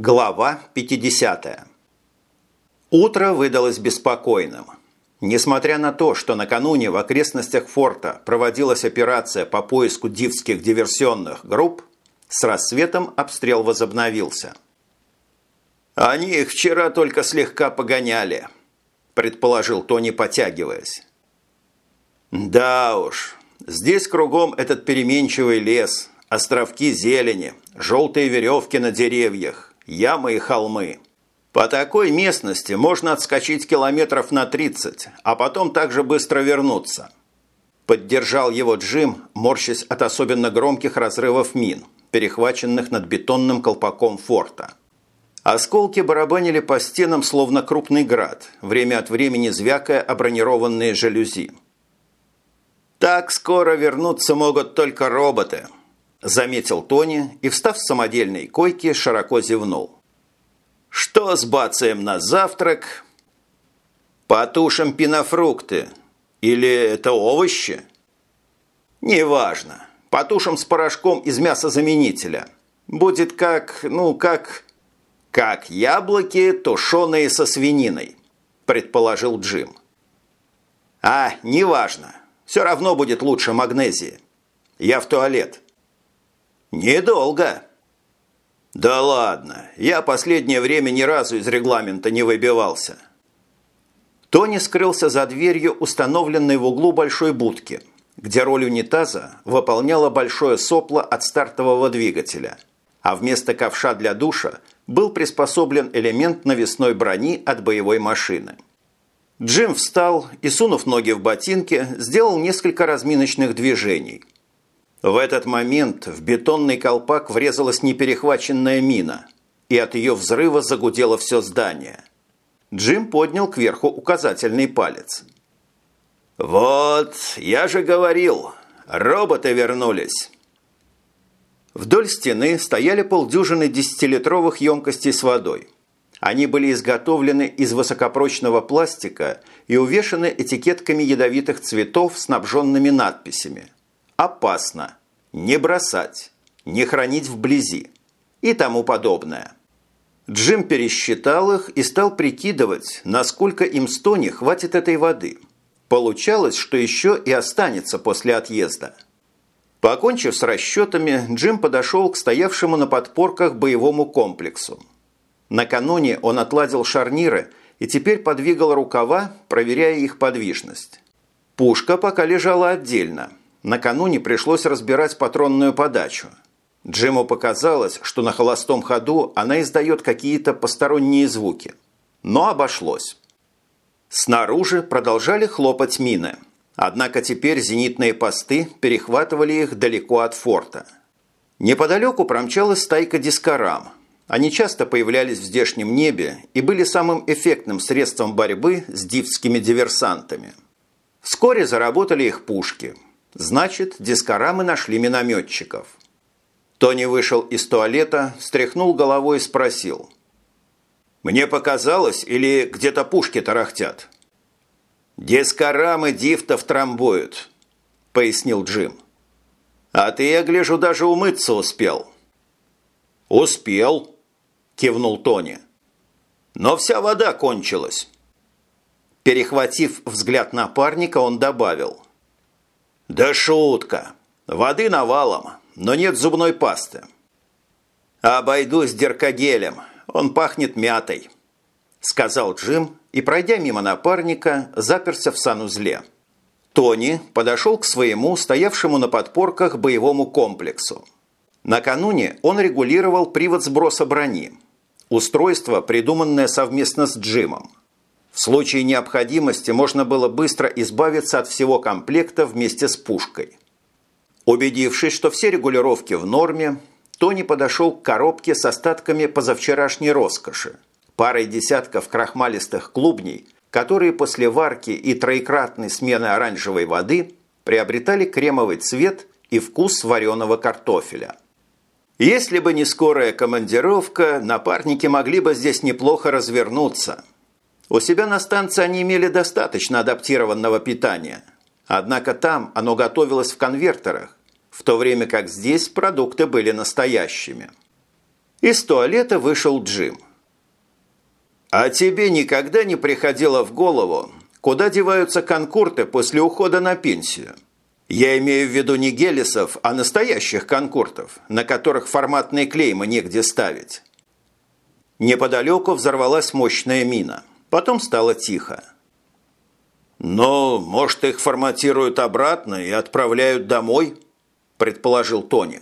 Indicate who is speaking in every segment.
Speaker 1: Глава 50. Утро выдалось беспокойным. Несмотря на то, что накануне в окрестностях форта проводилась операция по поиску дивских диверсионных групп, с рассветом обстрел возобновился. «Они их вчера только слегка погоняли», – предположил Тони, потягиваясь. «Да уж, здесь кругом этот переменчивый лес, островки зелени, желтые веревки на деревьях, ямы и холмы. По такой местности можно отскочить километров на 30, а потом также быстро вернуться. Поддержал его Джим, морщась от особенно громких разрывов мин, перехваченных над бетонным колпаком форта. Осколки барабанили по стенам, словно крупный град, время от времени звякая о бронированные жалюзи. «Так скоро вернуться могут только роботы», – заметил Тони и, встав с самодельной койки, широко зевнул. Что с бацаем на завтрак? Потушим пинофрукты. Или это овощи? Неважно. Потушим с порошком из мясозаменителя. Будет как, ну, как... Как яблоки, тушеные со свининой, предположил Джим. А, неважно. Все равно будет лучше магнезии. Я в туалет. Недолго. «Да ладно, я последнее время ни разу из регламента не выбивался». Тони скрылся за дверью, установленной в углу большой будки, где роль унитаза выполняло большое сопло от стартового двигателя, а вместо ковша для душа был приспособлен элемент навесной брони от боевой машины. Джим встал и, сунув ноги в ботинки, сделал несколько разминочных движений – в этот момент в бетонный колпак врезалась неперехваченная мина, и от ее взрыва загудело все здание. Джим поднял кверху указательный палец. «Вот, я же говорил, роботы вернулись!» Вдоль стены стояли полдюжины десятилитровых емкостей с водой. Они были изготовлены из высокопрочного пластика и увешаны этикетками ядовитых цветов, снабженными надписями – опасно, не бросать, не хранить вблизи и тому подобное. Джим пересчитал их и стал прикидывать, насколько им с Тони хватит этой воды. Получалось, что еще и останется после отъезда. Покончив с расчетами, Джим подошел к стоявшему на подпорках боевому комплексу. Накануне он отладил шарниры и теперь подвигал рукава, проверяя их подвижность. Пушка пока лежала отдельно, Накануне пришлось разбирать патронную подачу. Джиму показалось, что на холостом ходу она издает какие-то посторонние звуки. Но обошлось. Снаружи продолжали хлопать мины. Однако теперь зенитные посты перехватывали их далеко от форта. Неподалеку промчалась стайка дискорам. Они часто появлялись в здешнем небе и были самым эффектным средством борьбы с дивскими диверсантами. Вскоре заработали их пушки – Значит, дискорамы нашли минометчиков. Тони вышел из туалета, встряхнул головой и спросил. «Мне показалось, или где-то пушки тарахтят?» «Дискорамы дифтов трамбуют», – пояснил Джим. «А ты, я гляжу, даже умыться успел». «Успел», – кивнул Тони. «Но вся вода кончилась». Перехватив взгляд напарника, он добавил – «Да шутка. Воды навалом, но нет зубной пасты». «Обойдусь деркогелем. Он пахнет мятой», – сказал Джим и, пройдя мимо напарника, заперся в санузле. Тони подошел к своему, стоявшему на подпорках, боевому комплексу. Накануне он регулировал привод сброса брони. Устройство, придуманное совместно с Джимом. В случае необходимости можно было быстро избавиться от всего комплекта вместе с пушкой. Убедившись, что все регулировки в норме, Тони подошел к коробке с остатками позавчерашней роскоши, парой десятков крахмалистых клубней, которые после варки и троекратной смены оранжевой воды приобретали кремовый цвет и вкус вареного картофеля. Если бы не скорая командировка, напарники могли бы здесь неплохо развернуться – у себя на станции они имели достаточно адаптированного питания. Однако там оно готовилось в конвертерах, в то время как здесь продукты были настоящими. Из туалета вышел Джим. «А тебе никогда не приходило в голову, куда деваются конкурты после ухода на пенсию?» Я имею в виду не гелисов, а настоящих конкуртов, на которых форматные клеймы негде ставить. Неподалеку взорвалась мощная мина. Потом стало тихо. «Но, может, их форматируют обратно и отправляют домой?» – предположил Тони.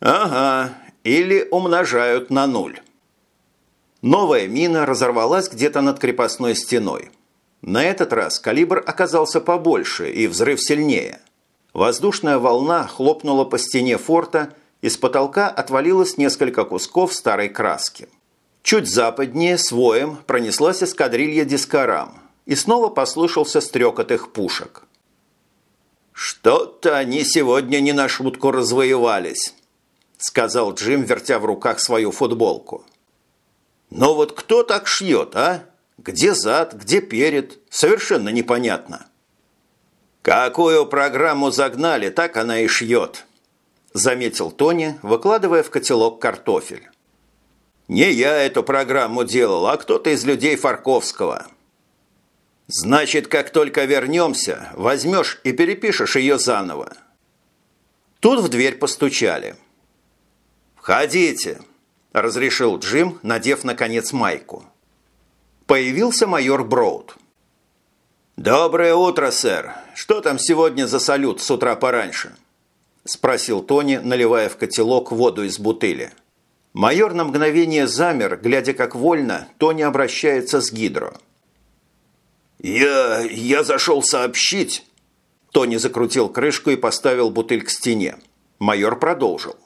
Speaker 1: «Ага, или умножают на нуль». Новая мина разорвалась где-то над крепостной стеной. На этот раз калибр оказался побольше и взрыв сильнее. Воздушная волна хлопнула по стене форта, из потолка отвалилось несколько кусков старой краски. Чуть западнее с воем пронеслась эскадрилья дискорам, и снова послышался стрекот их пушек. «Что-то они сегодня не на шутку развоевались», – сказал Джим, вертя в руках свою футболку. «Но вот кто так шьет, а?» Где зад, где перед, совершенно непонятно. «Какую программу загнали, так она и шьет», – заметил Тони, выкладывая в котелок картофель. «Не я эту программу делал, а кто-то из людей Фарковского». «Значит, как только вернемся, возьмешь и перепишешь ее заново». Тут в дверь постучали. «Входите», – разрешил Джим, надев, наконец, майку появился майор Броуд. «Доброе утро, сэр. Что там сегодня за салют с утра пораньше?» – спросил Тони, наливая в котелок воду из бутыли. Майор на мгновение замер, глядя как вольно, Тони обращается с Гидро. «Я... я зашел сообщить...» Тони закрутил крышку и поставил бутыль к стене. Майор продолжил.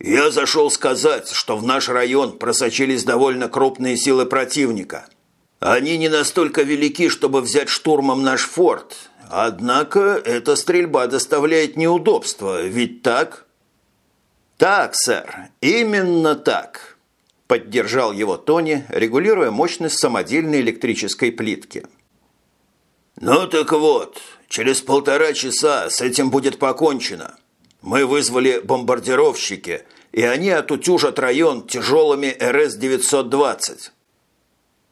Speaker 1: «Я зашел сказать, что в наш район просочились довольно крупные силы противника. Они не настолько велики, чтобы взять штурмом наш форт. Однако эта стрельба доставляет неудобства, ведь так?» «Так, сэр, именно так», – поддержал его Тони, регулируя мощность самодельной электрической плитки. «Ну так вот, через полтора часа с этим будет покончено. Мы вызвали бомбардировщики, и они отутюжат район тяжелыми РС-920.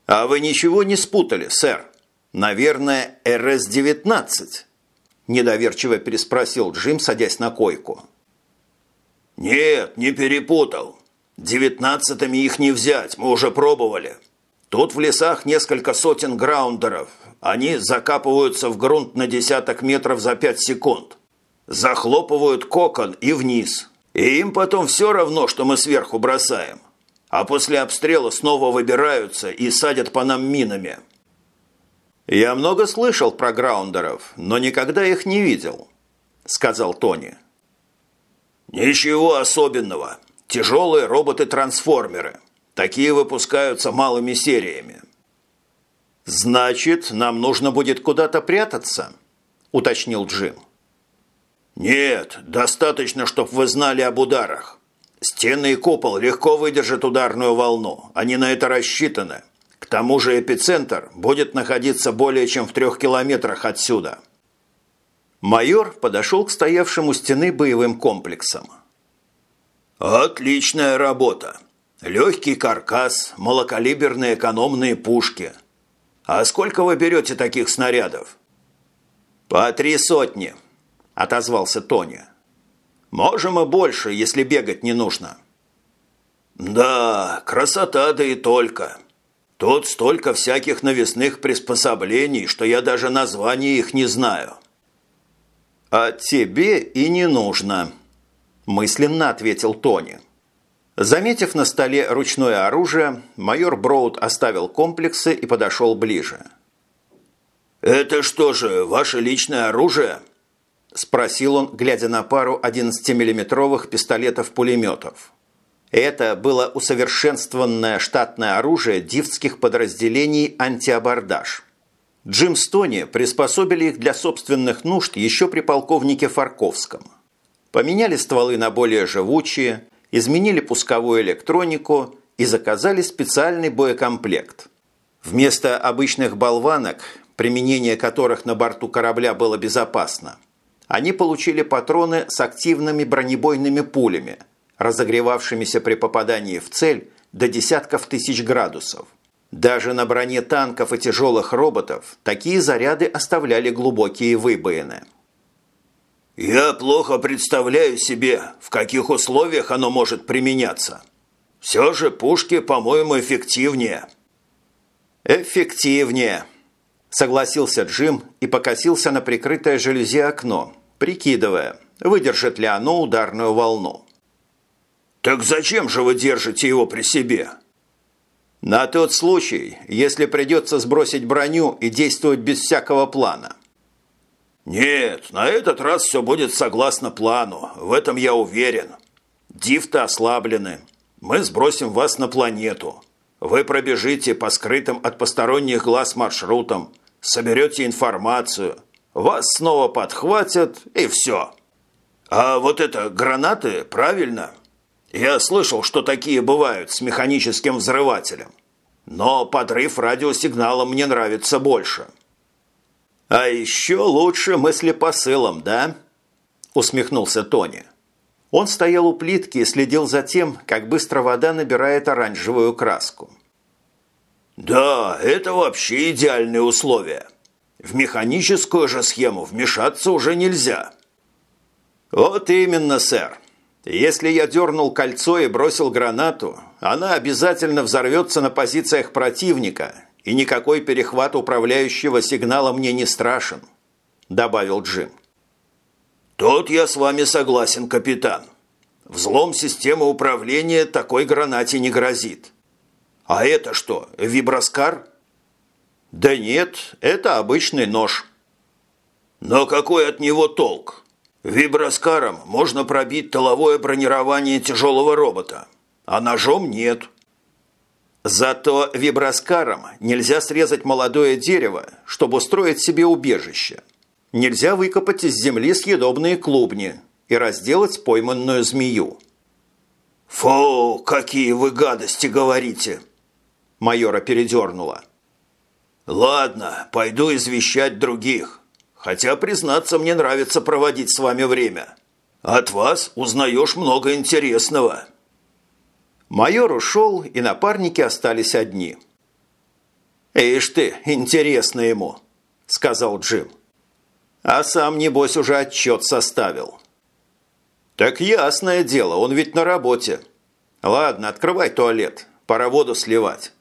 Speaker 1: А вы ничего не спутали, сэр? Наверное, РС-19? Недоверчиво переспросил Джим, садясь на койку. Нет, не перепутал. Девятнадцатыми их не взять, мы уже пробовали. Тут в лесах несколько сотен граундеров. Они закапываются в грунт на десяток метров за пять секунд захлопывают кокон и вниз. И им потом все равно, что мы сверху бросаем. А после обстрела снова выбираются и садят по нам минами. «Я много слышал про граундеров, но никогда их не видел», – сказал Тони. «Ничего особенного. Тяжелые роботы-трансформеры. Такие выпускаются малыми сериями». «Значит, нам нужно будет куда-то прятаться?» – уточнил Джим. «Нет, достаточно, чтобы вы знали об ударах. Стены и купол легко выдержат ударную волну. Они на это рассчитаны. К тому же эпицентр будет находиться более чем в трех километрах отсюда». Майор подошел к стоявшим у стены боевым комплексам. «Отличная работа. Легкий каркас, малокалиберные экономные пушки. А сколько вы берете таких снарядов?» «По три сотни», отозвался Тони. «Можем и больше, если бегать не нужно». «Да, красота да и только. Тут столько всяких навесных приспособлений, что я даже названий их не знаю». «А тебе и не нужно», – мысленно ответил Тони. Заметив на столе ручное оружие, майор Броуд оставил комплексы и подошел ближе. «Это что же, ваше личное оружие?» – спросил он, глядя на пару 11-миллиметровых пистолетов-пулеметов. Это было усовершенствованное штатное оружие дивских подразделений антиабордаж. Джим Стони приспособили их для собственных нужд еще при полковнике Фарковском. Поменяли стволы на более живучие, изменили пусковую электронику и заказали специальный боекомплект. Вместо обычных болванок, применение которых на борту корабля было безопасно – они получили патроны с активными бронебойными пулями, разогревавшимися при попадании в цель до десятков тысяч градусов. Даже на броне танков и тяжелых роботов такие заряды оставляли глубокие выбоины.
Speaker 2: «Я плохо представляю себе, в каких условиях оно может применяться. Все же пушки, по-моему, эффективнее».
Speaker 1: «Эффективнее», – согласился Джим и покосился на прикрытое жалюзи окно, прикидывая, выдержит ли оно ударную волну.
Speaker 2: «Так зачем же вы держите его при себе?»
Speaker 1: «На тот случай, если придется сбросить броню и действовать без всякого плана».
Speaker 2: «Нет, на этот раз все будет согласно плану, в этом я уверен. Дифты ослаблены. Мы сбросим вас на планету. Вы пробежите по скрытым от посторонних глаз маршрутам, соберете информацию, вас снова подхватят и все. А вот это гранаты, правильно?» Я слышал, что такие бывают с механическим взрывателем. Но подрыв радиосигнала мне нравится больше.
Speaker 1: А еще лучше мыслепосылом, да? Усмехнулся Тони. Он стоял у плитки и следил за тем, как быстро вода набирает оранжевую краску.
Speaker 2: «Да, это вообще идеальные условия. В механическую же схему вмешаться уже нельзя».
Speaker 1: «Вот именно, сэр. Если я дернул кольцо и бросил гранату, она обязательно взорвется на позициях противника, и никакой перехват управляющего сигнала мне не страшен», – добавил Джим.
Speaker 2: «Тут я с вами согласен, капитан. Взлом системы управления такой гранате не грозит. А это что, виброскар?»
Speaker 1: «Да нет, это обычный нож».
Speaker 2: «Но какой от него толк?» Виброскаром можно пробить тыловое бронирование тяжелого робота, а ножом нет.
Speaker 1: Зато виброскаром нельзя срезать молодое дерево, чтобы устроить себе убежище. Нельзя выкопать из земли съедобные клубни и разделать пойманную змею.
Speaker 2: «Фу, какие вы гадости говорите!»
Speaker 1: Майора передернула.
Speaker 2: «Ладно, пойду извещать других. Хотя, признаться, мне нравится проводить с вами время. От вас узнаешь много интересного».
Speaker 1: Майор ушел, и напарники остались одни. «Ишь ты, интересно ему», – сказал Джим. «А сам, небось, уже отчет составил». «Так ясное дело, он ведь на работе. Ладно, открывай туалет, пора воду сливать».